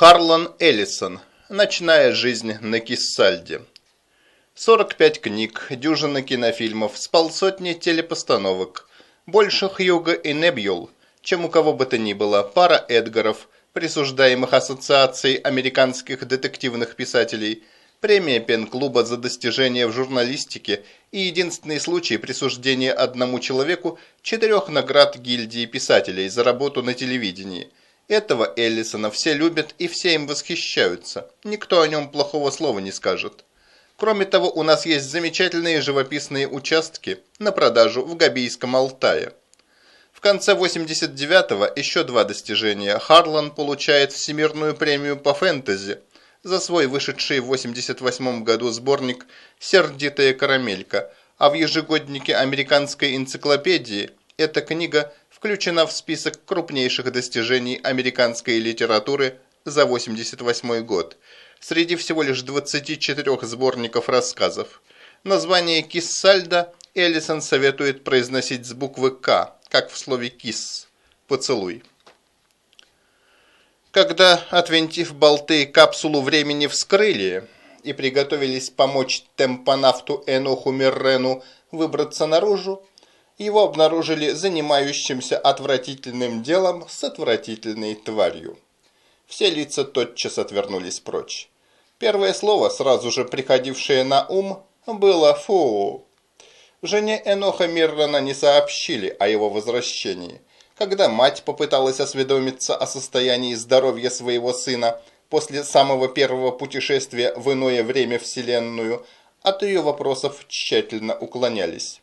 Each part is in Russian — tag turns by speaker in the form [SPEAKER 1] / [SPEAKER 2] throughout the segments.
[SPEAKER 1] Харлан Эллисон. Ночная жизнь на Киссальде. 45 книг, дюжина кинофильмов, с полсотни телепостановок. Больше Хьюга и Небьюл, чем у кого бы то ни было, пара Эдгаров, присуждаемых Ассоциацией американских детективных писателей, премия Пен-клуба за достижения в журналистике и единственный случай присуждения одному человеку четырех наград гильдии писателей за работу на телевидении. Этого Эллисона все любят и все им восхищаются. Никто о нем плохого слова не скажет. Кроме того, у нас есть замечательные живописные участки на продажу в Габийском Алтае. В конце 89-го еще два достижения. Харлан получает Всемирную премию по фэнтези за свой вышедший в 88 году сборник «Сердитая карамелька», а в ежегоднике американской энциклопедии эта книга включена в список крупнейших достижений американской литературы за 88 год, среди всего лишь 24 сборников рассказов. Название Киссальда Эллисон советует произносить с буквы «К», как в слове «кис» – «поцелуй». Когда, отвинтив болты, капсулу времени вскрыли и приготовились помочь темпонавту Эноху Миррену выбраться наружу, его обнаружили занимающимся отвратительным делом с отвратительной тварью. Все лица тотчас отвернулись прочь. Первое слово, сразу же приходившее на ум, было «фу». Жене Эноха Миррана не сообщили о его возвращении. Когда мать попыталась осведомиться о состоянии здоровья своего сына после самого первого путешествия в иное время Вселенную, от ее вопросов тщательно уклонялись.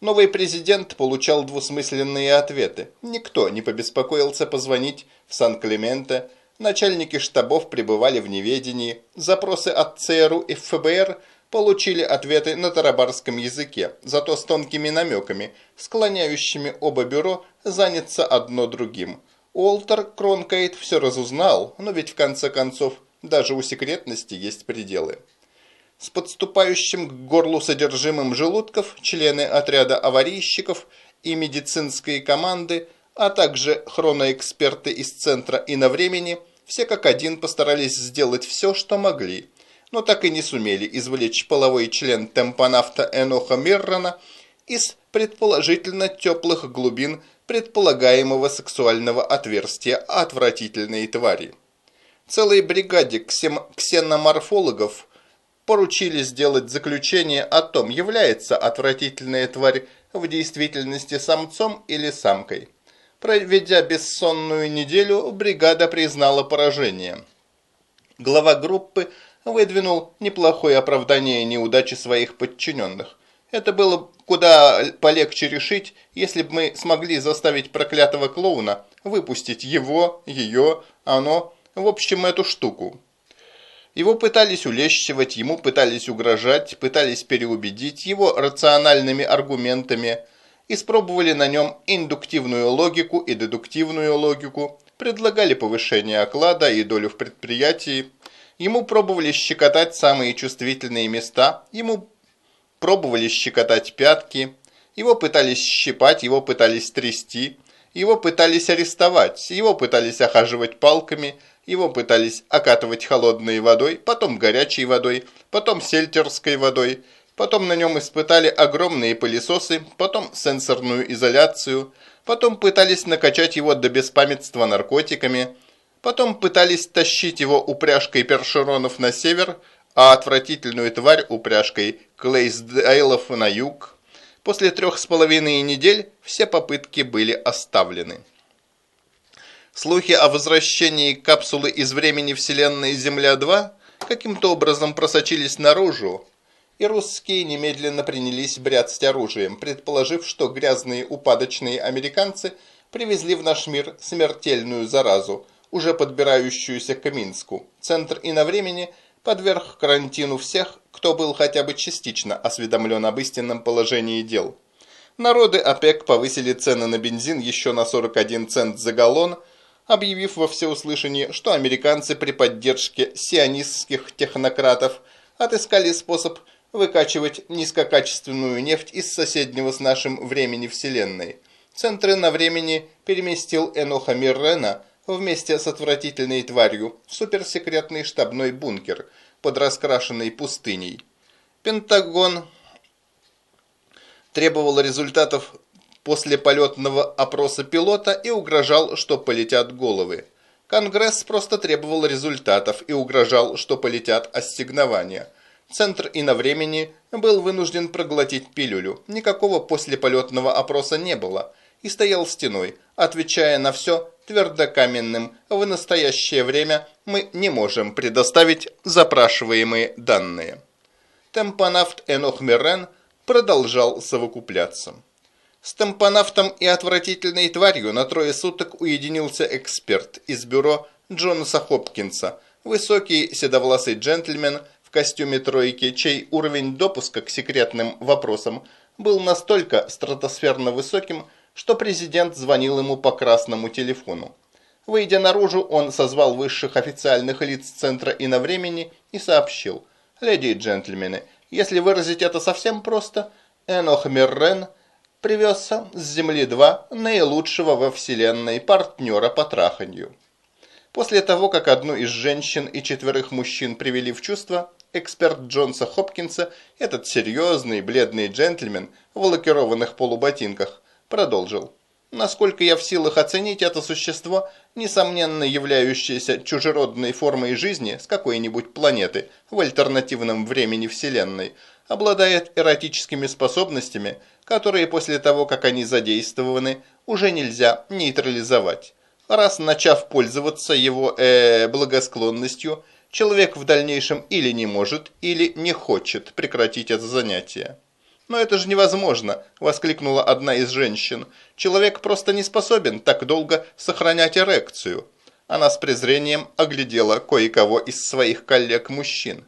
[SPEAKER 1] Новый президент получал двусмысленные ответы. Никто не побеспокоился позвонить в Сан-Клементе, начальники штабов пребывали в неведении, запросы от ЦРУ и ФБР – получили ответы на тарабарском языке, зато с тонкими намеками, склоняющими оба бюро заняться одно другим. Уолтер Кронкейт все разузнал, но ведь в конце концов даже у секретности есть пределы. С подступающим к горлу содержимым желудков члены отряда аварийщиков и медицинской команды, а также хроноэксперты из центра и на времени, все как один постарались сделать все, что могли – но так и не сумели извлечь половой член темпонавта Эноха Миррона из предположительно теплых глубин предполагаемого сексуального отверстия отвратительной твари. Целой бригаде ксеноморфологов поручили сделать заключение о том, является отвратительная тварь в действительности самцом или самкой. Проведя бессонную неделю, бригада признала поражение. Глава группы – выдвинул неплохое оправдание неудачи своих подчиненных. Это было куда полегче решить, если бы мы смогли заставить проклятого клоуна выпустить его, ее, оно, в общем, эту штуку. Его пытались улещивать, ему пытались угрожать, пытались переубедить его рациональными аргументами, испробовали на нем индуктивную логику и дедуктивную логику, предлагали повышение оклада и долю в предприятии, Ему пробовали щекотать самые чувствительные места, ему пробовали щекотать пятки, его пытались щипать, его пытались трясти, его пытались арестовать, его пытались охаживать палками, его пытались окатывать холодной водой, потом горячей водой, потом сельтерской водой, потом на нем испытали огромные пылесосы, потом сенсорную изоляцию, потом пытались накачать его до беспамятства наркотиками – Потом пытались тащить его упряжкой першеронов на север, а отвратительную тварь упряжкой Клейсдейлов на юг. После трех с половиной недель все попытки были оставлены. Слухи о возвращении капсулы из времени Вселенной Земля-2 каким-то образом просочились наружу, и русские немедленно принялись бряцать оружием, предположив, что грязные упадочные американцы привезли в наш мир смертельную заразу – уже подбирающуюся к Минску. Центр и на времени подверг карантину всех, кто был хотя бы частично осведомлен об истинном положении дел. Народы ОПЕК повысили цены на бензин еще на 41 цент за галлон, объявив во всеуслышание, что американцы при поддержке сионистских технократов отыскали способ выкачивать низкокачественную нефть из соседнего с нашим времени Вселенной. Центры на времени переместил Эноха Миррена вместе с отвратительной тварью в суперсекретный штабной бункер под раскрашенной пустыней. Пентагон требовал результатов после полетного опроса пилота и угрожал, что полетят головы. Конгресс просто требовал результатов и угрожал, что полетят ассигнования. Центр и на времени был вынужден проглотить пилюлю. Никакого послеполетного опроса не было. И стоял стеной, отвечая на все твердокаменным. В настоящее время мы не можем предоставить запрашиваемые данные. Темпонавт Энох Мирен продолжал совокупляться. С тампонавтом и отвратительной тварью на трое суток уединился эксперт из бюро Джонаса Хопкинса, высокий седовласый джентльмен в костюме тройки, чей уровень допуска к секретным вопросам был настолько стратосферно высоким, что президент звонил ему по красному телефону. Выйдя наружу, он созвал высших официальных лиц Центра и на времени и сообщил. «Леди и джентльмены, если выразить это совсем просто, Энох Миррен привезся с Земли-2 наилучшего во Вселенной партнера по траханью». После того, как одну из женщин и четверых мужчин привели в чувство, эксперт Джонса Хопкинса, этот серьезный бледный джентльмен в лакированных полуботинках, продолжил. Насколько я в силах оценить это существо, несомненно являющееся чужеродной формой жизни с какой-нибудь планеты в альтернативном времени Вселенной, обладает эротическими способностями, которые после того, как они задействованы, уже нельзя нейтрализовать. Раз начав пользоваться его э, благосклонностью, человек в дальнейшем или не может, или не хочет прекратить это занятие. «Но это же невозможно!» – воскликнула одна из женщин. «Человек просто не способен так долго сохранять эрекцию». Она с презрением оглядела кое-кого из своих коллег-мужчин.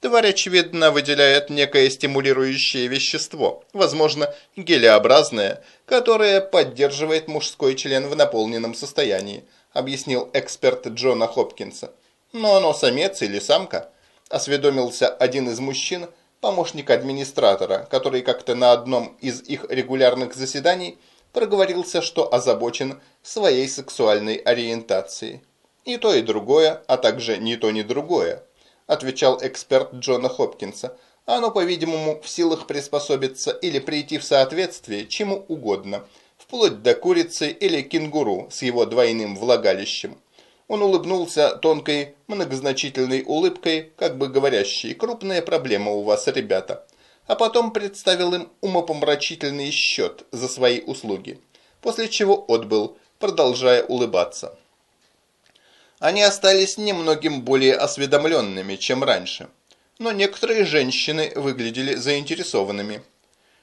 [SPEAKER 1] Тварь, очевидно, выделяет некое стимулирующее вещество, возможно, гелеобразное, которое поддерживает мужской член в наполненном состоянии, объяснил эксперт Джона Хопкинса. Но оно самец или самка? Осведомился один из мужчин – помощник администратора, который как-то на одном из их регулярных заседаний проговорился, что озабочен своей сексуальной ориентацией. «И то, и другое, а также ни то, ни другое», отвечал эксперт Джона Хопкинса. «Оно, по-видимому, в силах приспособиться или прийти в соответствие чему угодно, вплоть до курицы или кенгуру с его двойным влагалищем. Он улыбнулся тонкой, многозначительной улыбкой, как бы говорящей «крупная проблема у вас, ребята», а потом представил им умопомрачительный счет за свои услуги, после чего отбыл, продолжая улыбаться. Они остались немногим более осведомленными, чем раньше, но некоторые женщины выглядели заинтересованными.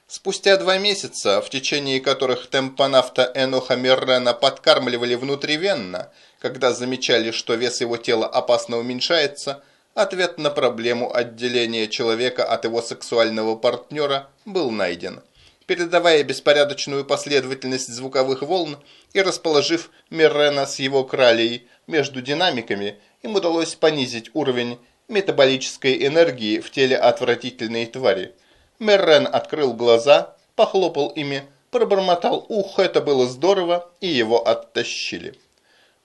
[SPEAKER 1] Спустя два месяца, в течение которых темпонавта Эноха Меррена подкармливали внутривенно, когда замечали, что вес его тела опасно уменьшается, ответ на проблему отделения человека от его сексуального партнера был найден. Передавая беспорядочную последовательность звуковых волн и расположив Меррена с его кралей между динамиками, им удалось понизить уровень метаболической энергии в теле отвратительной твари – Меррен открыл глаза, похлопал ими, пробормотал «Ух, это было здорово!» и его оттащили.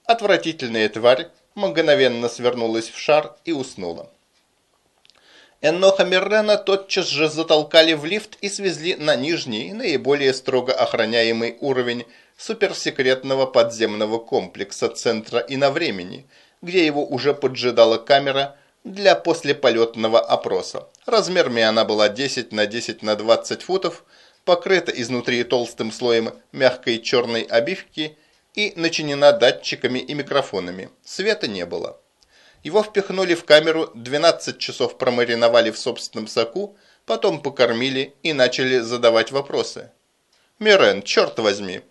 [SPEAKER 1] Отвратительная тварь мгновенно свернулась в шар и уснула. Эноха Меррена тотчас же затолкали в лифт и свезли на нижний, наиболее строго охраняемый уровень суперсекретного подземного комплекса Центра и на времени, где его уже поджидала камера для послеполетного опроса. Размерами она была 10 на 10 на 20 футов, покрыта изнутри толстым слоем мягкой черной обивки и начинена датчиками и микрофонами. Света не было. Его впихнули в камеру, 12 часов промариновали в собственном соку, потом покормили и начали задавать вопросы. «Мирен, черт возьми,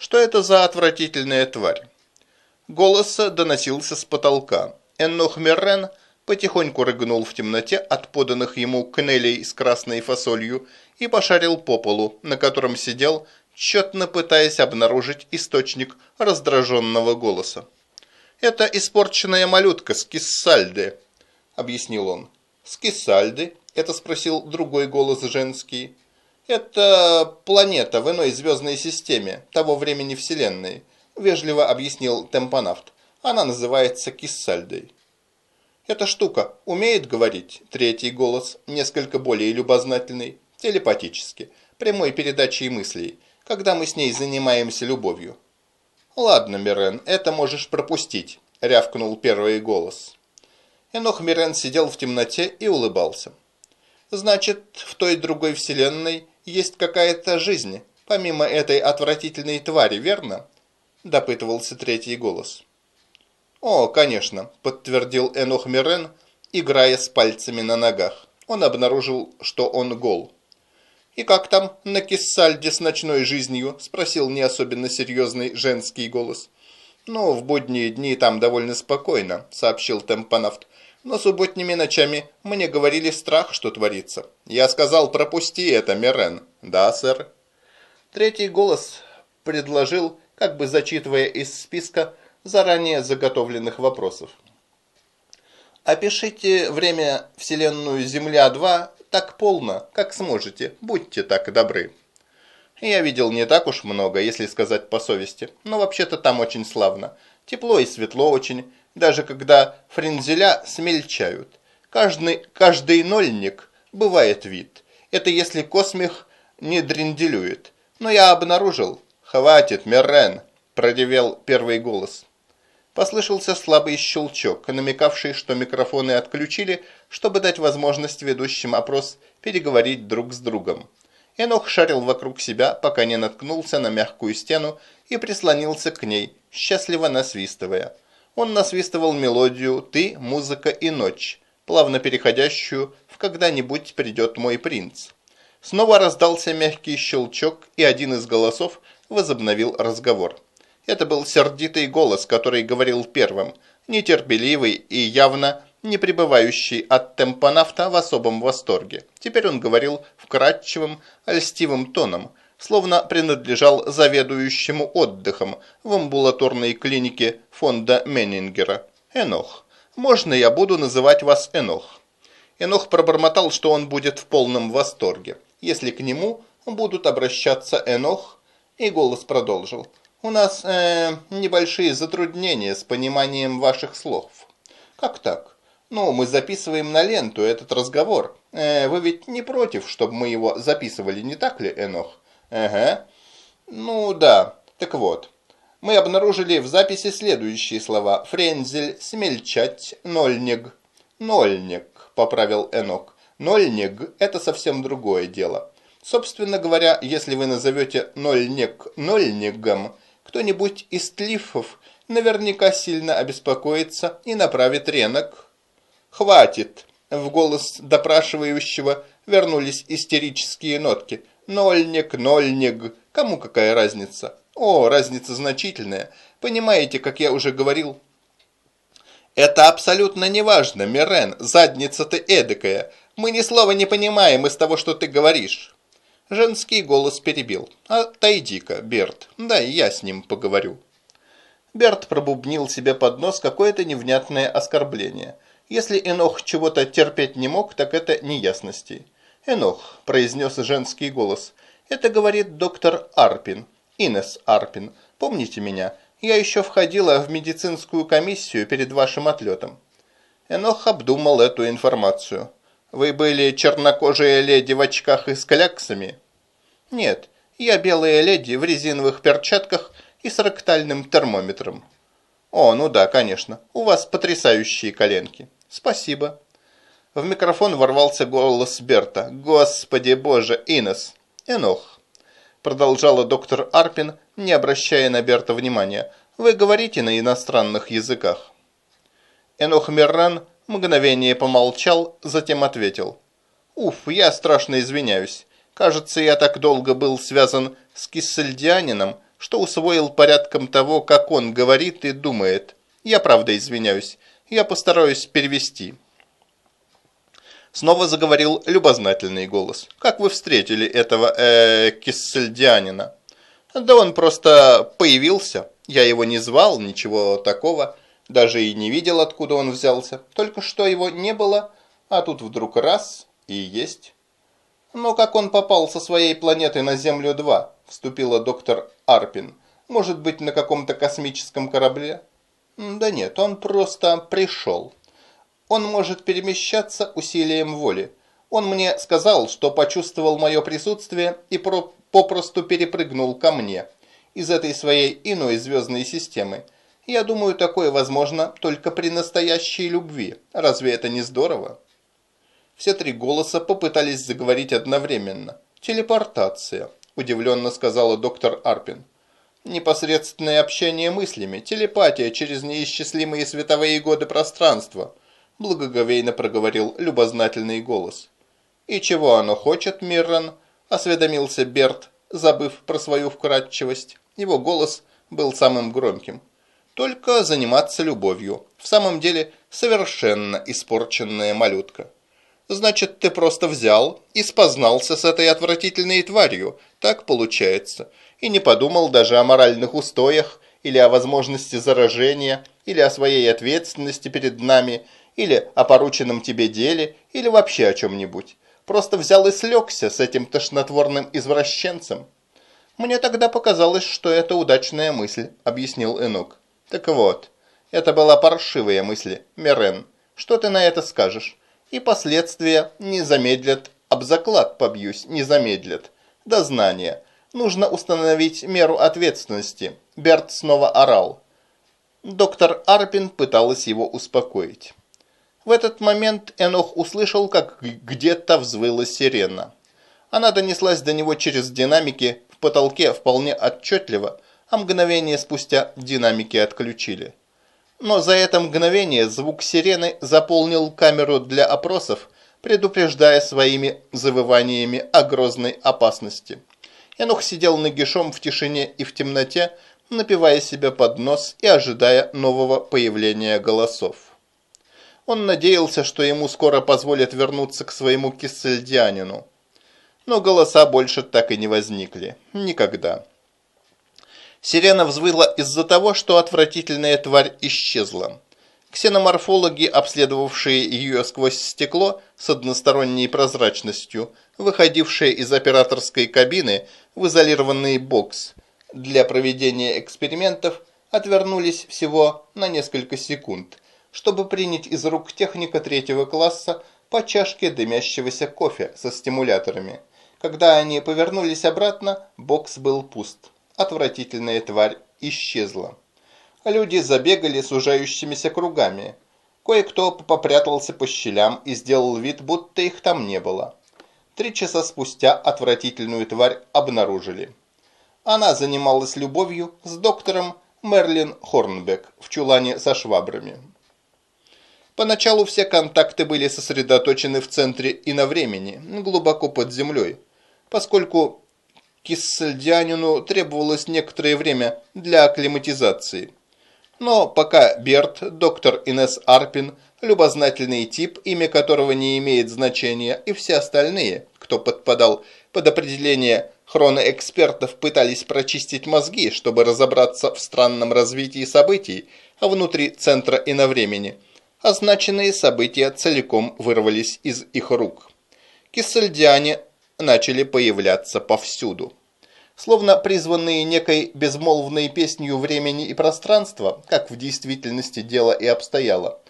[SPEAKER 1] что это за отвратительная тварь?» Голос доносился с потолка. Эннох Мирен потихоньку рыгнул в темноте от поданных ему кнелей с красной фасолью и пошарил по полу, на котором сидел, тщетно пытаясь обнаружить источник раздраженного голоса. «Это испорченная малютка с Киссальды», — объяснил он. «С Киссальды?» — это спросил другой голос женский. «Это планета в иной звездной системе, того времени Вселенной. вежливо объяснил темпонавт. Она называется киссальдой. Эта штука умеет говорить? Третий голос, несколько более любознательный, телепатически, прямой передачей мыслей, когда мы с ней занимаемся любовью. Ладно, Мирен, это можешь пропустить, рявкнул первый голос. Энох Мирен сидел в темноте и улыбался. Значит, в той другой вселенной есть какая-то жизнь, помимо этой отвратительной твари, верно? Допытывался третий голос. О, конечно, подтвердил Энох Мирен, играя с пальцами на ногах. Он обнаружил, что он гол. «И как там на Киссальде с ночной жизнью?» – спросил не особенно серьезный женский голос. «Ну, в будние дни там довольно спокойно», – сообщил темпонавт. «Но субботними ночами мне говорили страх, что творится. Я сказал, пропусти это, Мирен». «Да, сэр». Третий голос предложил, как бы зачитывая из списка заранее заготовленных вопросов. Опишите время Вселенную Земля-2 так полно, как сможете. Будьте так добры. Я видел не так уж много, если сказать по совести, но вообще-то там очень славно. Тепло и светло очень, даже когда френзеля смельчают. Каждый, каждый нольник бывает вид. Это если космих не дренделюет. Но я обнаружил. «Хватит, Меррен!» – продевел первый голос. Послышался слабый щелчок, намекавший, что микрофоны отключили, чтобы дать возможность ведущим опрос переговорить друг с другом. Энох шарил вокруг себя, пока не наткнулся на мягкую стену и прислонился к ней, счастливо насвистывая. Он насвистывал мелодию «Ты, музыка и ночь», плавно переходящую в «Когда-нибудь придет мой принц». Снова раздался мягкий щелчок, и один из голосов возобновил разговор. Это был сердитый голос, который говорил первым, нетерпеливый и явно не пребывающий от темпонавта в особом восторге. Теперь он говорил вкрадчивым, льстивым тоном, словно принадлежал заведующему отдыхом в амбулаторной клинике фонда Меннингера. «Энох, можно я буду называть вас Энох?» Энох пробормотал, что он будет в полном восторге если к нему будут обращаться Энох, и голос продолжил. «У нас э, небольшие затруднения с пониманием ваших слов». «Как так?» «Ну, мы записываем на ленту этот разговор. Э, вы ведь не против, чтобы мы его записывали, не так ли, Энох?» «Ага». «Ну, да. Так вот. Мы обнаружили в записи следующие слова. Френзель, смельчать, нольнег». «Нольнег», — поправил Энок. Нольнег – это совсем другое дело. Собственно говоря, если вы назовете нольнег нольнегом, кто-нибудь из тлифов наверняка сильно обеспокоится и направит ренок. «Хватит!» – в голос допрашивающего вернулись истерические нотки. «Нольник, нольник, кому какая разница?» «О, разница значительная. Понимаете, как я уже говорил, «Это абсолютно неважно, Мирен, задница ты эдакая. Мы ни слова не понимаем из того, что ты говоришь». Женский голос перебил. «Отойди-ка, Берт, дай я с ним поговорю». Берт пробубнил себе под нос какое-то невнятное оскорбление. Если Энох чего-то терпеть не мог, так это неясностей. «Энох», – произнес женский голос, – «это говорит доктор Арпин, Инес Арпин. Помните меня? Я еще входила в медицинскую комиссию перед вашим отлетом». Энох обдумал эту информацию. «Вы были чернокожая леди в очках и с кляксами?» «Нет, я белая леди в резиновых перчатках и с ректальным термометром». «О, ну да, конечно. У вас потрясающие коленки». «Спасибо». В микрофон ворвался голос Берта. «Господи боже, Инес!» «Энох!» Продолжала доктор Арпин, не обращая на Берта внимания. «Вы говорите на иностранных языках». Энох Мерран Мгновение помолчал, затем ответил. «Уф, я страшно извиняюсь. Кажется, я так долго был связан с киссельдианином, что усвоил порядком того, как он говорит и думает. Я правда извиняюсь. Я постараюсь перевести». Снова заговорил любознательный голос. «Как вы встретили этого, э, киссельдианина?» «Да он просто появился. Я его не звал, ничего такого даже и не видел, откуда он взялся. Только что его не было, а тут вдруг раз и есть. Но как он попал со своей планеты на Землю-2, вступила доктор Арпин. Может быть, на каком-то космическом корабле? Да нет, он просто пришел. Он может перемещаться усилием воли. Он мне сказал, что почувствовал мое присутствие и про попросту перепрыгнул ко мне из этой своей иной звездной системы. Я думаю, такое возможно только при настоящей любви. Разве это не здорово? Все три голоса попытались заговорить одновременно. «Телепортация», – удивленно сказала доктор Арпин. «Непосредственное общение мыслями, телепатия через неисчислимые световые годы пространства», – благоговейно проговорил любознательный голос. «И чего оно хочет, Миррон?» – осведомился Берт, забыв про свою вкрадчивость. Его голос был самым громким. «Только заниматься любовью. В самом деле, совершенно испорченная малютка». «Значит, ты просто взял и спознался с этой отвратительной тварью. Так получается. И не подумал даже о моральных устоях, или о возможности заражения, или о своей ответственности перед нами, или о порученном тебе деле, или вообще о чем-нибудь. Просто взял и слегся с этим тошнотворным извращенцем. Мне тогда показалось, что это удачная мысль, объяснил Энук. Так вот, это была паршивая мысль, Мерен. Что ты на это скажешь? И последствия не замедлят, об заклад побьюсь, не замедлят. Дознание. Нужно установить меру ответственности. Берт снова орал. Доктор Арпин пыталась его успокоить. В этот момент Энох услышал, как где-то взвыла сирена. Она донеслась до него через динамики в потолке вполне отчетливо, а мгновение спустя динамики отключили. Но за это мгновение звук сирены заполнил камеру для опросов, предупреждая своими завываниями о грозной опасности. Энох сидел нагишом в тишине и в темноте, напивая себе под нос и ожидая нового появления голосов. Он надеялся, что ему скоро позволят вернуться к своему киссельдианину. Но голоса больше так и не возникли. Никогда. Сирена взвыла из-за того, что отвратительная тварь исчезла. Ксеноморфологи, обследовавшие ее сквозь стекло с односторонней прозрачностью, выходившие из операторской кабины в изолированный бокс для проведения экспериментов, отвернулись всего на несколько секунд – чтобы принять из рук техника третьего класса по чашке дымящегося кофе со стимуляторами. Когда они повернулись обратно, бокс был пуст. Отвратительная тварь исчезла. Люди забегали сужающимися кругами. Кое-кто попрятался по щелям и сделал вид, будто их там не было. Три часа спустя отвратительную тварь обнаружили. Она занималась любовью с доктором Мерлин Хорнбек в чулане со швабрами. Поначалу все контакты были сосредоточены в центре и на времени, глубоко под землей, поскольку Киссельдянину требовалось некоторое время для акклиматизации. Но пока Берт, доктор Инес Арпин, любознательный тип, имя которого не имеет значения, и все остальные, кто подпадал под определение хроноэкспертов, пытались прочистить мозги, чтобы разобраться в странном развитии событий внутри центра и на времени – означенные события целиком вырвались из их рук. Киссельдяне начали появляться повсюду. Словно призванные некой безмолвной песнью времени и пространства, как в действительности дело и обстояло,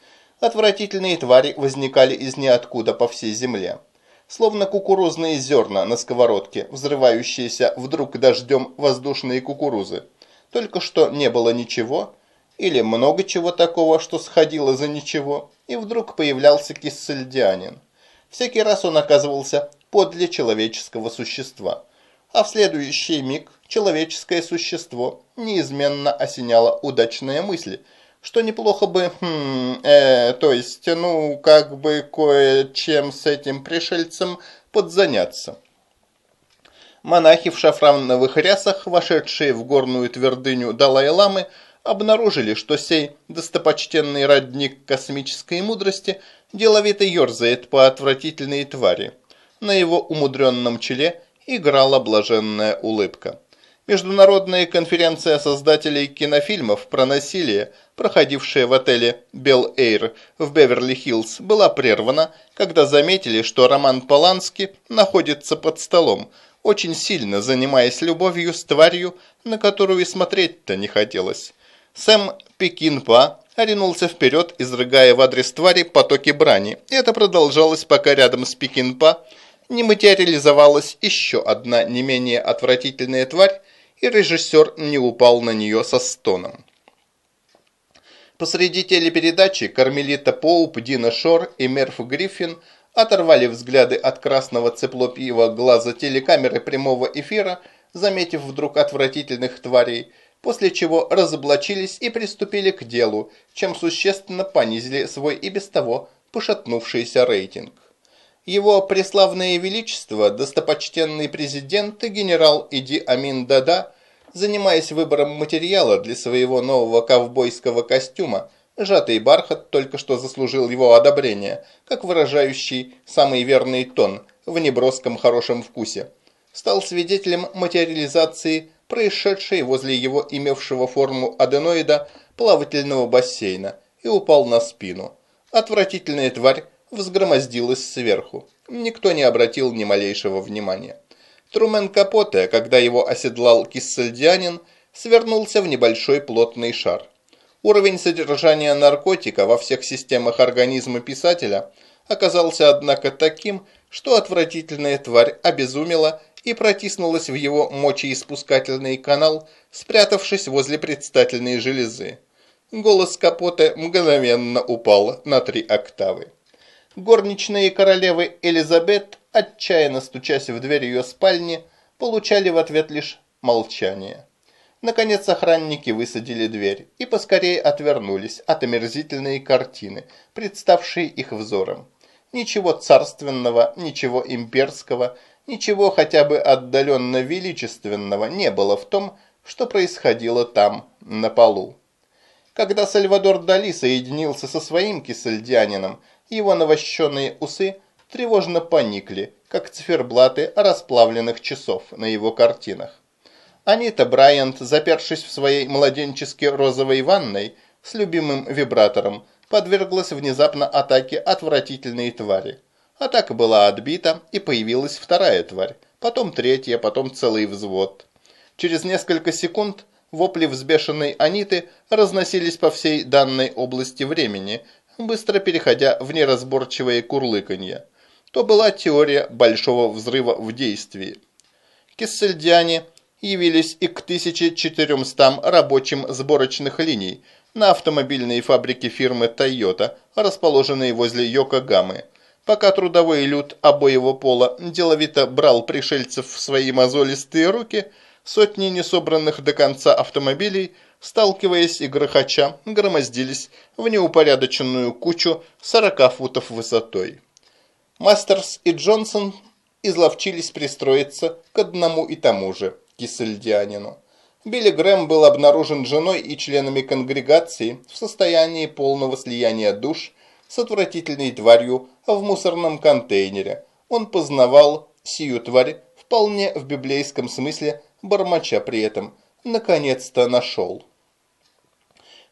[SPEAKER 1] отвратительные твари возникали из ниоткуда по всей земле. Словно кукурузные зерна на сковородке, взрывающиеся вдруг дождем воздушные кукурузы. Только что не было ничего, или много чего такого, что сходило за ничего, и вдруг появлялся киссельдианин. Всякий раз он оказывался подле человеческого существа, а в следующий миг человеческое существо неизменно осеняло удачная мысль, что неплохо бы, хм, э, то есть, ну, как бы кое-чем с этим пришельцем подзаняться. Монахи в шафрановых рясах, вошедшие в горную твердыню Далай-ламы, обнаружили, что сей достопочтенный родник космической мудрости деловито ерзает по отвратительной твари. На его умудренном челе играла блаженная улыбка. Международная конференция создателей кинофильмов про насилие, проходившая в отеле Bel Air в Беверли-Хиллз, была прервана, когда заметили, что Роман Полански находится под столом, очень сильно занимаясь любовью с тварью, на которую и смотреть-то не хотелось. Сэм Пекинпа ринулся вперед, изрыгая в адрес твари потоки брани. Это продолжалось, пока рядом с Пекинпа не материализовалась еще одна не менее отвратительная тварь, и режиссер не упал на нее со стоном. Посреди телепередачи Кармелита Поуп, Дина Шор и Мерф Гриффин оторвали взгляды от красного цеплопьего глаза телекамеры прямого эфира, заметив вдруг отвратительных тварей, после чего разоблачились и приступили к делу, чем существенно понизили свой и без того пошатнувшийся рейтинг. Его преславное величество, достопочтенный президент и генерал Иди Амин Дада, занимаясь выбором материала для своего нового ковбойского костюма, сжатый бархат только что заслужил его одобрение, как выражающий самый верный тон в неброском хорошем вкусе, стал свидетелем материализации происшедшей возле его имевшего форму аденоида плавательного бассейна и упал на спину. Отвратительная тварь взгромоздилась сверху. Никто не обратил ни малейшего внимания. Трумен Капоте, когда его оседлал киссельдянин, свернулся в небольшой плотный шар. Уровень содержания наркотика во всех системах организма писателя оказался, однако, таким, что отвратительная тварь обезумела и протиснулась в его мочеиспускательный канал, спрятавшись возле предстательной железы. Голос Капоте мгновенно упал на три октавы. Горничные королевы Элизабет, отчаянно стучась в дверь ее спальни, получали в ответ лишь молчание. Наконец охранники высадили дверь и поскорее отвернулись от омерзительной картины, представшей их взором. Ничего царственного, ничего имперского, ничего хотя бы отдаленно величественного не было в том, что происходило там, на полу. Когда Сальвадор Дали соединился со своим кисельдянином, его навощенные усы тревожно поникли, как циферблаты расплавленных часов на его картинах. Анита Брайант, запершись в своей младенчески розовой ванной с любимым вибратором, подверглась внезапно атаке отвратительной твари. Атака была отбита, и появилась вторая тварь, потом третья, потом целый взвод. Через несколько секунд вопли взбешенной Аниты разносились по всей данной области времени, быстро переходя в неразборчивое курлыканье. То была теория большого взрыва в действии. Киссельдяне явились и к 1400 рабочим сборочных линий на автомобильной фабрике фирмы Toyota, расположенной возле Йокогамы. Пока трудовой люд обоего пола деловито брал пришельцев в свои мозолистые руки, сотни несобранных до конца автомобилей, сталкиваясь и грохоча, громоздились в неупорядоченную кучу 40 футов высотой. Мастерс и Джонсон изловчились пристроиться к одному и тому же – кисельдянину. Билли Грэм был обнаружен женой и членами конгрегации в состоянии полного слияния душ с отвратительной тварью в мусорном контейнере. Он познавал сию тварь вполне в библейском смысле, бормоча при этом. Наконец-то нашел.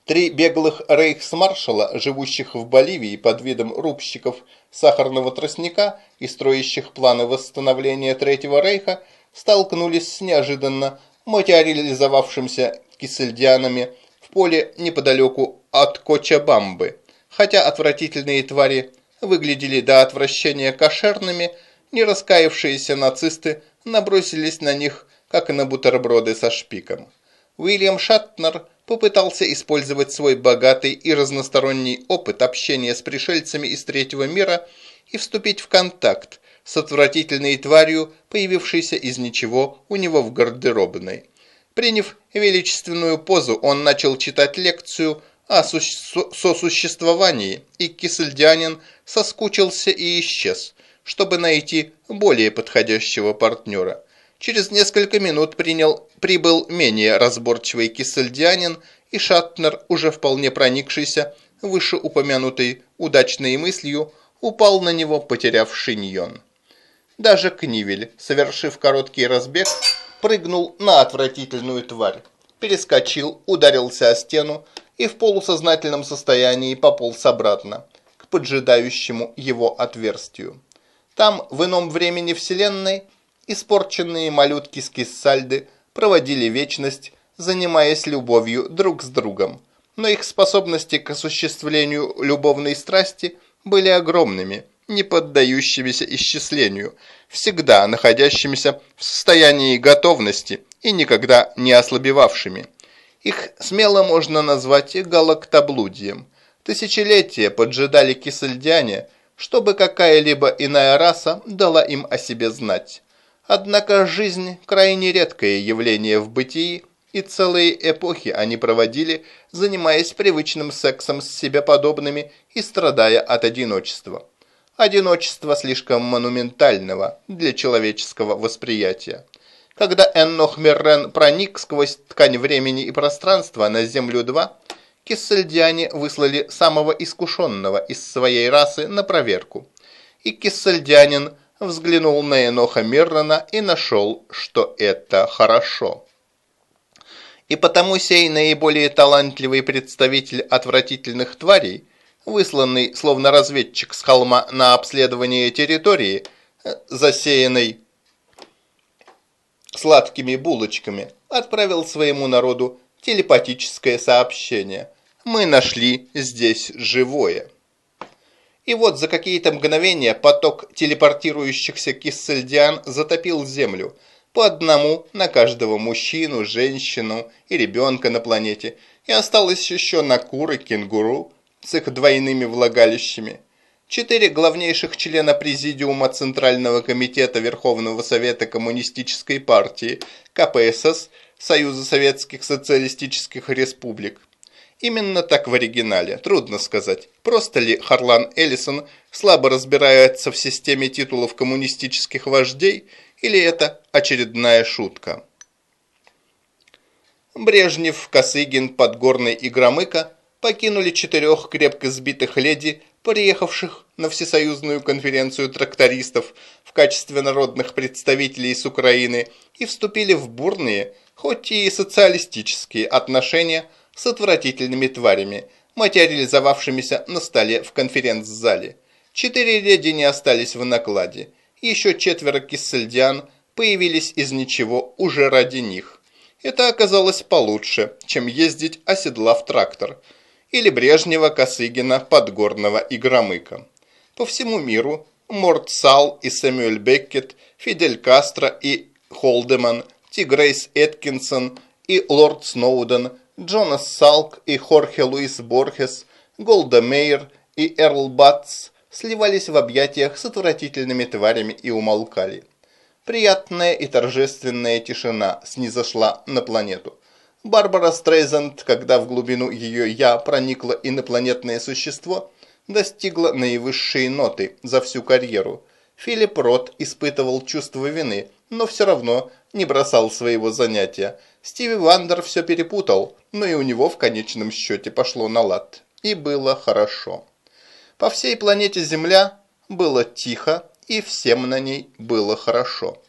[SPEAKER 1] Три беглых рейхсмаршала, живущих в Боливии под видом рубщиков сахарного тростника и строящих планы восстановления Третьего Рейха, столкнулись с неожиданно материализовавшимся кисельдианами в поле неподалеку от Кочабамбы. Хотя отвратительные твари выглядели до отвращения кошерными, не раскаявшиеся нацисты набросились на них, как на бутерброды со шпиком. Уильям Шатнер попытался использовать свой богатый и разносторонний опыт общения с пришельцами из третьего мира и вступить в контакт с отвратительной тварью, появившейся из ничего у него в гардеробной. Приняв величественную позу, он начал читать лекцию о сосуществовании, и кисельдянин соскучился и исчез, чтобы найти более подходящего партнера. Через несколько минут принял, прибыл менее разборчивый кисельдянин, и Шатнер, уже вполне проникшийся вышеупомянутой удачной мыслью, упал на него, потеряв шиньон. Даже Книвель, совершив короткий разбег, прыгнул на отвратительную тварь, перескочил, ударился о стену и в полусознательном состоянии пополз обратно к поджидающему его отверстию. Там, в ином времени Вселенной, испорченные малютки с Киссальды проводили вечность, занимаясь любовью друг с другом. Но их способности к осуществлению любовной страсти были огромными, не поддающимися исчислению, всегда находящимися в состоянии готовности и никогда не ослабевавшими. Их смело можно назвать галактоблудием. Тысячелетия поджидали кисельдяне, чтобы какая-либо иная раса дала им о себе знать. Однако жизнь – крайне редкое явление в бытии, и целые эпохи они проводили, занимаясь привычным сексом с себе подобными и страдая от одиночества. Одиночество слишком монументального для человеческого восприятия. Когда Эннох Меррен проник сквозь ткань времени и пространства на Землю-2, киссельдиане выслали самого искушенного из своей расы на проверку. И киссельдянин взглянул на Эноха Меррена и нашел, что это хорошо. И потому сей наиболее талантливый представитель отвратительных тварей, высланный словно разведчик с холма на обследование территории, засеянной сладкими булочками, отправил своему народу телепатическое сообщение. Мы нашли здесь живое. И вот за какие-то мгновения поток телепортирующихся киссельдиан затопил Землю – по одному на каждого мужчину, женщину и ребенка на планете, и осталось еще на куры, кенгуру с их двойными влагалищами. Четыре главнейших члена Президиума Центрального комитета Верховного Совета Коммунистической партии КПСС Союза Советских Социалистических Республик. Именно так в оригинале, трудно сказать. Просто ли Харлан Эллисон слабо разбирается в системе титулов коммунистических вождей – или это очередная шутка? Брежнев, Косыгин, Подгорный и Громыко покинули четырех крепко сбитых леди, приехавших на Всесоюзную конференцию трактористов в качестве народных представителей с Украины и вступили в бурные, хоть и социалистические отношения с отвратительными тварями, материализовавшимися на столе в конференц-зале. Четыре леди не остались в накладе еще четверо киссельдян появились из ничего уже ради них. Это оказалось получше, чем ездить оседлав трактор. Или Брежнева, Косыгина, Подгорного и Громыка. По всему миру Морт Сал и Сэмюэль Беккет, Фидель Кастро и Холдеман, Тигрейс Эткинсон и Лорд Сноуден, Джонас Салк и Хорхе Луис Борхес, Голда Меир и Эрл Батс – сливались в объятиях с отвратительными тварями и умолкали. Приятная и торжественная тишина снизошла на планету. Барбара Стрейзанд, когда в глубину ее «я» проникло инопланетное существо, достигла наивысшие ноты за всю карьеру. Филипп Рот испытывал чувство вины, но все равно не бросал своего занятия. Стиви Уандер все перепутал, но и у него в конечном счете пошло на лад. И было хорошо. По всей планете Земля было тихо, и всем на ней было хорошо.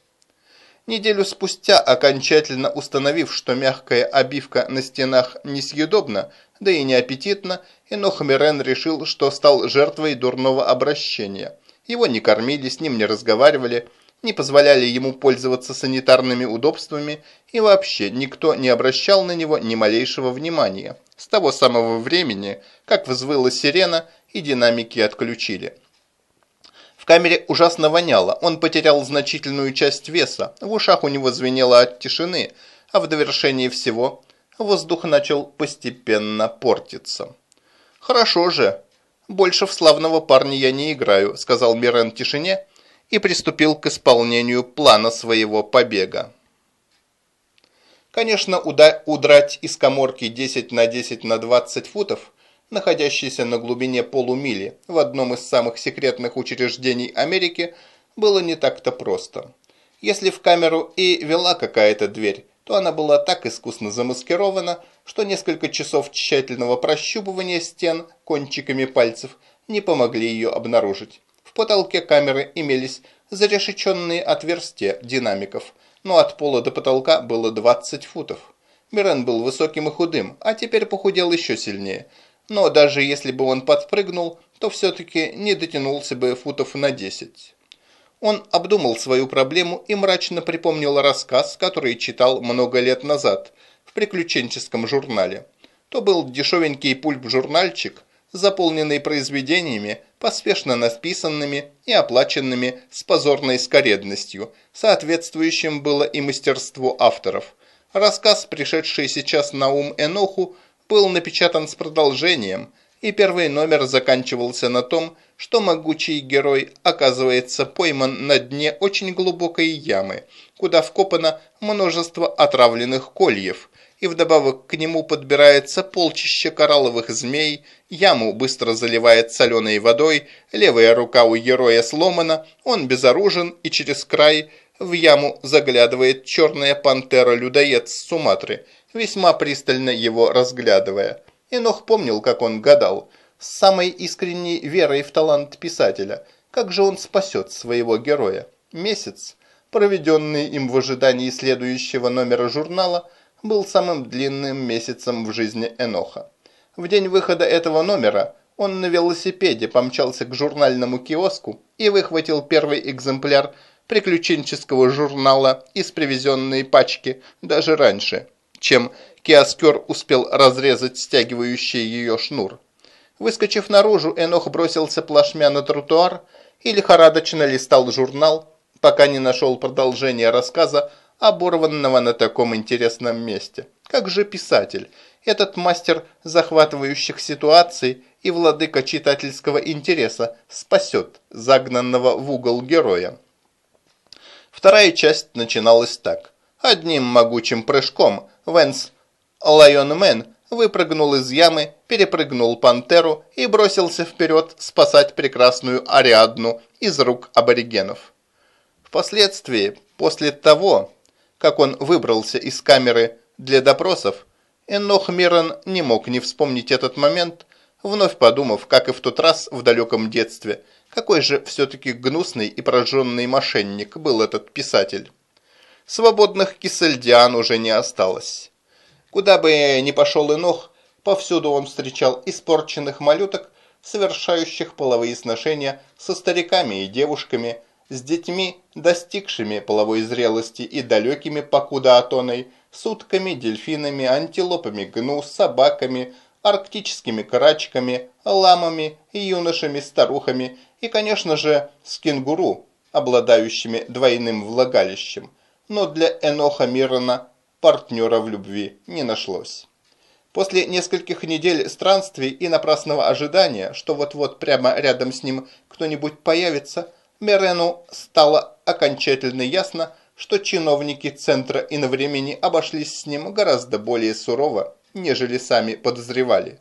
[SPEAKER 1] Неделю спустя, окончательно установив, что мягкая обивка на стенах несъедобна, да и неаппетитна, Энох Мирен решил, что стал жертвой дурного обращения. Его не кормили, с ним не разговаривали, не позволяли ему пользоваться санитарными удобствами, и вообще никто не обращал на него ни малейшего внимания. С того самого времени, как взвыла сирена и динамики отключили. Камере ужасно воняло, он потерял значительную часть веса, в ушах у него звенело от тишины, а в довершении всего воздух начал постепенно портиться. «Хорошо же, больше в славного парня я не играю», сказал Мирен тишине и приступил к исполнению плана своего побега. Конечно, удрать из коморки 10 на 10 на 20 футов находящийся на глубине полумили в одном из самых секретных учреждений Америки, было не так-то просто. Если в камеру и вела какая-то дверь, то она была так искусно замаскирована, что несколько часов тщательного прощупывания стен кончиками пальцев не помогли ее обнаружить. В потолке камеры имелись зарешеченные отверстия динамиков, но от пола до потолка было 20 футов. Мирен был высоким и худым, а теперь похудел еще сильнее – но даже если бы он подпрыгнул, то все-таки не дотянулся бы футов на 10. Он обдумал свою проблему и мрачно припомнил рассказ, который читал много лет назад в приключенческом журнале. То был дешевенький пульп-журнальчик, заполненный произведениями, поспешно написанными и оплаченными с позорной скоредностью, соответствующим было и мастерству авторов. Рассказ, пришедший сейчас на ум Эноху, был напечатан с продолжением, и первый номер заканчивался на том, что могучий герой оказывается пойман на дне очень глубокой ямы, куда вкопано множество отравленных кольев, и вдобавок к нему подбирается полчище коралловых змей, яму быстро заливает соленой водой, левая рука у героя сломана, он безоружен и через край в яму заглядывает черная пантера-людоед с Суматры, весьма пристально его разглядывая. Инох помнил, как он гадал – с самой искренней верой в талант писателя. Как же он спасет своего героя? Месяц, проведенный им в ожидании следующего номера журнала, был самым длинным месяцем в жизни Эноха. В день выхода этого номера он на велосипеде помчался к журнальному киоску и выхватил первый экземпляр приключенческого журнала из привезенной пачки даже раньше, чем киоскер успел разрезать стягивающий ее шнур. Выскочив наружу, Энох бросился плашмя на тротуар и лихорадочно листал журнал, пока не нашел продолжение рассказа, оборванного на таком интересном месте. Как же писатель, этот мастер захватывающих ситуаций и владыка читательского интереса спасет загнанного в угол героя. Вторая часть начиналась так. Одним могучим прыжком Венс Лайонмен выпрыгнул из ямы, перепрыгнул пантеру и бросился вперед спасать прекрасную Ариадну из рук аборигенов. Впоследствии, после того, как он выбрался из камеры для допросов, Энох Мирон не мог не вспомнить этот момент, вновь подумав, как и в тот раз в далеком детстве, какой же все-таки гнусный и прожженный мошенник был этот писатель. Свободных кисельдиан уже не осталось. Куда бы ни пошел Инох, повсюду он встречал испорченных малюток, совершающих половые сношения со стариками и девушками, с детьми, достигшими половой зрелости и далекими покуда атоной, с утками, дельфинами, антилопами гну, собаками, арктическими карачками, ламами, юношами-старухами и, конечно же, с кенгуру, обладающими двойным влагалищем. Но для Эноха Мирона партнера в любви не нашлось. После нескольких недель странствий и напрасного ожидания, что вот-вот прямо рядом с ним кто-нибудь появится, Мерену стало окончательно ясно, что чиновники Центра инвремени обошлись с ним гораздо более сурово, нежели сами подозревали.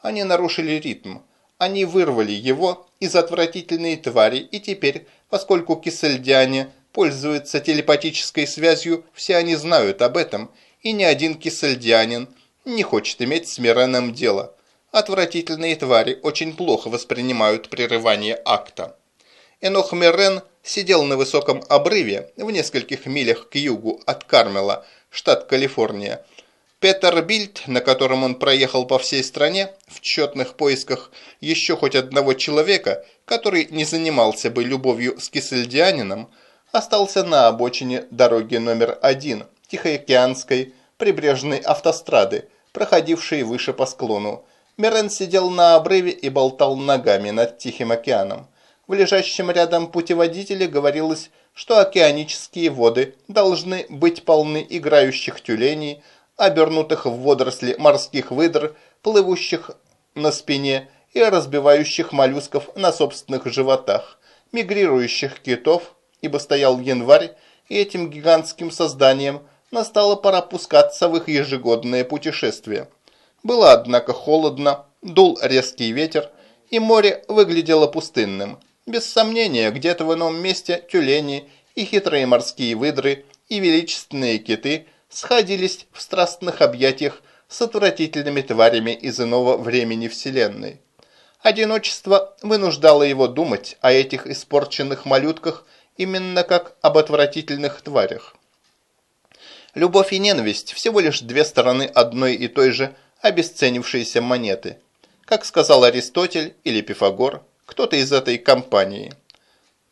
[SPEAKER 1] Они нарушили ритм, они вырвали его из отвратительной твари, и теперь, поскольку кисельдяне – пользуются телепатической связью, все они знают об этом, и ни один кисельдянин не хочет иметь с Миреном дело. Отвратительные твари очень плохо воспринимают прерывание акта. Энох Мирен сидел на высоком обрыве в нескольких милях к югу от Кармела, штат Калифорния. Петер Бильд, на котором он проехал по всей стране, в тщетных поисках еще хоть одного человека, который не занимался бы любовью с кисельдианином, остался на обочине дороги номер один Тихоокеанской прибрежной автострады, проходившей выше по склону. Мирен сидел на обрыве и болтал ногами над Тихим океаном. В лежащем рядом путеводителе говорилось, что океанические воды должны быть полны играющих тюленей, обернутых в водоросли морских выдр, плывущих на спине и разбивающих моллюсков на собственных животах, мигрирующих китов, ибо стоял январь, и этим гигантским созданиям настала пора пускаться в их ежегодное путешествие. Было, однако, холодно, дул резкий ветер, и море выглядело пустынным. Без сомнения, где-то в ином месте тюлени и хитрые морские выдры и величественные киты сходились в страстных объятиях с отвратительными тварями из иного времени Вселенной. Одиночество вынуждало его думать о этих испорченных малютках именно как об отвратительных тварях. Любовь и ненависть – всего лишь две стороны одной и той же обесценившейся монеты. Как сказал Аристотель или Пифагор, кто-то из этой компании.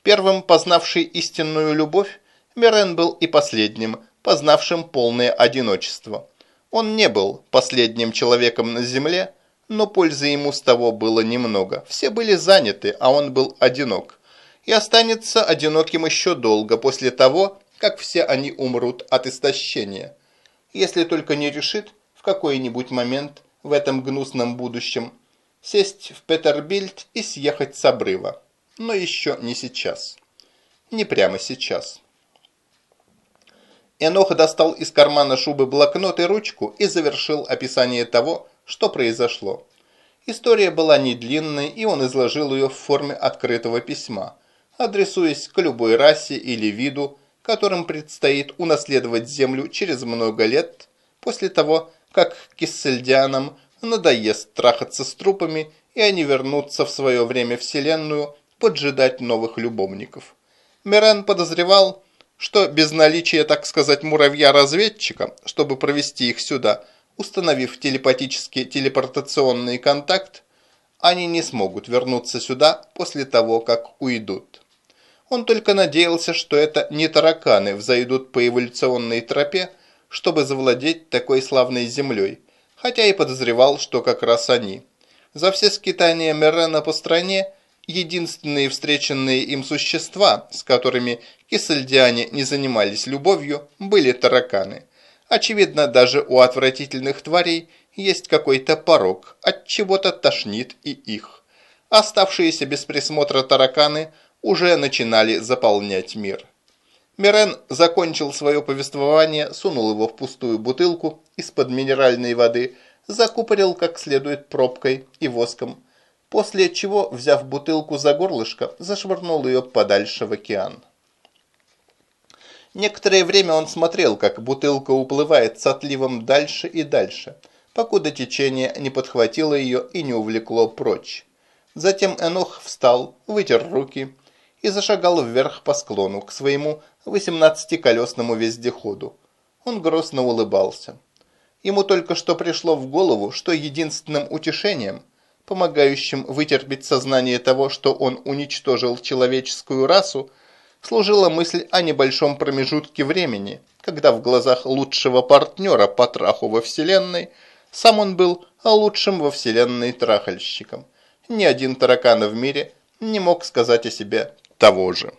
[SPEAKER 1] Первым познавший истинную любовь, Мирен был и последним, познавшим полное одиночество. Он не был последним человеком на земле, но пользы ему с того было немного. Все были заняты, а он был одинок. И останется одиноким еще долго после того, как все они умрут от истощения. Если только не решит в какой-нибудь момент в этом гнусном будущем сесть в Петербильд и съехать с обрыва. Но еще не сейчас. Не прямо сейчас. Энох достал из кармана шубы блокнот и ручку и завершил описание того, что произошло. История была не длинной, и он изложил ее в форме открытого письма, адресуясь к любой расе или виду, которым предстоит унаследовать землю через много лет после того, как киссельдианам надоест трахаться с трупами, и они вернутся в свое время Вселенную поджидать новых любовников. Мирен подозревал, что без наличия, так сказать, муравья-разведчика, чтобы провести их сюда, установив телепатический телепортационный контакт, они не смогут вернуться сюда после того, как уйдут. Он только надеялся, что это не тараканы взойдут по эволюционной тропе, чтобы завладеть такой славной землей, хотя и подозревал, что как раз они. За все скитания Мерена по стране единственные встреченные им существа, с которыми кисельдиане не занимались любовью, были тараканы. Очевидно, даже у отвратительных тварей есть какой-то порог, от чего-то тошнит и их. Оставшиеся без присмотра тараканы уже начинали заполнять мир. Мирен закончил свое повествование, сунул его в пустую бутылку из-под минеральной воды, закупорил как следует пробкой и воском, после чего, взяв бутылку за горлышко, зашвырнул ее подальше в океан. Некоторое время он смотрел, как бутылка уплывает с отливом дальше и дальше, покуда течение не подхватило ее и не увлекло прочь. Затем Энох встал, вытер руки и зашагал вверх по склону к своему восемнадцатиколесному вездеходу. Он грустно улыбался. Ему только что пришло в голову, что единственным утешением, помогающим вытерпеть сознание того, что он уничтожил человеческую расу, служила мысль о небольшом промежутке времени, когда в глазах лучшего партнера по траху во Вселенной сам он был лучшим во Вселенной трахальщиком. Ни один таракан в мире не мог сказать о себе того же.